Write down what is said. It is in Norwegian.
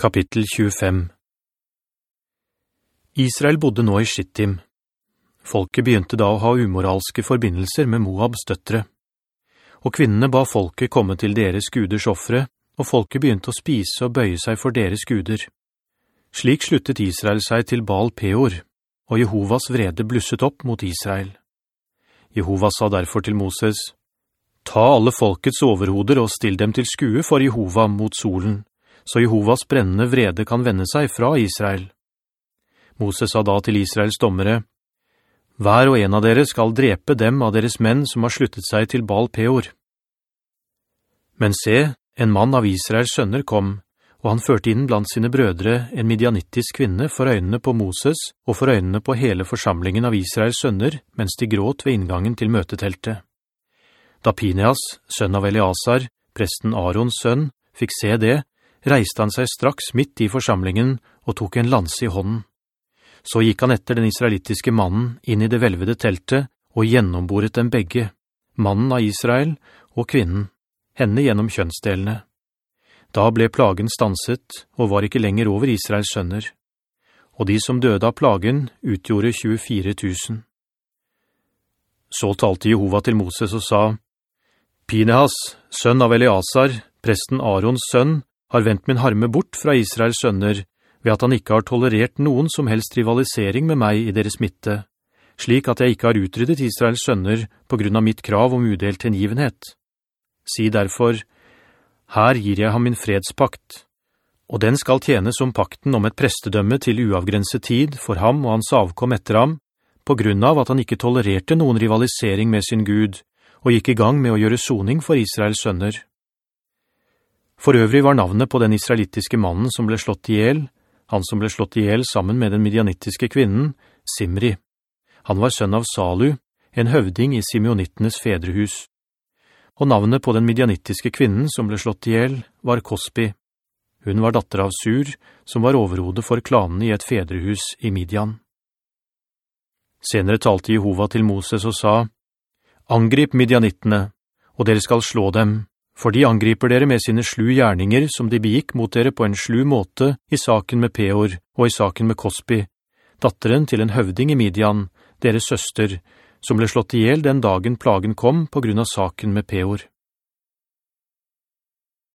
Kapittel 25 Israel bodde nå i Shittim. Folket begynte da å ha umoralske forbindelser med Moabs døttere. Og kvinnene ba folket komme til deres guders offre, og folket begynte å spise og bøye seg for deres guder. Slik sluttet Israel seg til Baal Peor, og Jehovas vrede blusset opp mot Israel. Jehova sa derfor til Moses, «Ta alle folkets overhoder og still dem til skue for Jehova mot solen.» Så Jehovas brennende vrede kan vende seg fra Israel. Moses sa da til Israels dommere, «Hver og en av dere skal drepe dem av deres menn som har sluttet seg til Baal Peor.» Men se, en mann av Israels sønner kom, og han førte inn blant sine brødre en midianittisk kvinne for øynene på Moses og for øynene på hele forsamlingen av Israels sønner, mens de gråt ved inngangen til møteteltet. Da Pineas, sønn av Eliasar, presten Arons sønn, fikk se det, reiste han seg straks midt i forsamlingen og tok en lanse i hånden. Så gikk han etter den israelittiske mannen inn i det velvede teltet og gjennomboret dem begge, mannen av Israel og kvinnen, henne gjennom kjønnsdelene. Da ble plagen stanset og var ikke lenger over Israels sønner. Og de som døde av plagen utgjorde 24 000. Så talte Jehova til Moses og sa, «Pinehas, sønn av Eliasar, presten Arons sønn, har vendt min harme bort fra Israels sønner, ved at han ikke har tolerert noen som helst rivalisering med meg i deres midte, slik at jeg ikke har utryddet Israels sønner på grunn av mitt krav om udelt hengivenhet. Si derfor, her gir jeg ham min fredspakt, og den skal tjene som pakten om et prestedømme til uavgrenset tid for ham og hans avkom etter ham, på grunn av at han ikke tolererte noen rivalisering med sin Gud, og gikk i gang med å gjøre soning for Israels sønner. For øvrig var navnet på den israelittiske mannen som ble slått ihjel, han som ble slått ihjel sammen med den midianittiske kvinnen, Simri. Han var sønn av Salu, en høvding i Simeonittenes fedrehus. Og navnet på den midianittiske kvinnen som ble slått ihjel var Kospi. Hun var datter av Sur, som var overhodet for klanene i et fedrehus i Midian. Senere talte Jehova til Moses og sa, «Angrip midianittene, og dere skal slå dem, for de angriper dere med sine slu gjerninger som de begikk mot dere på en slu måte i saken med Peor og i saken med Kospi, datteren til en høvding i Midian, deres søster, som ble slått ihjel den dagen plagen kom på grunn av saken med Peor.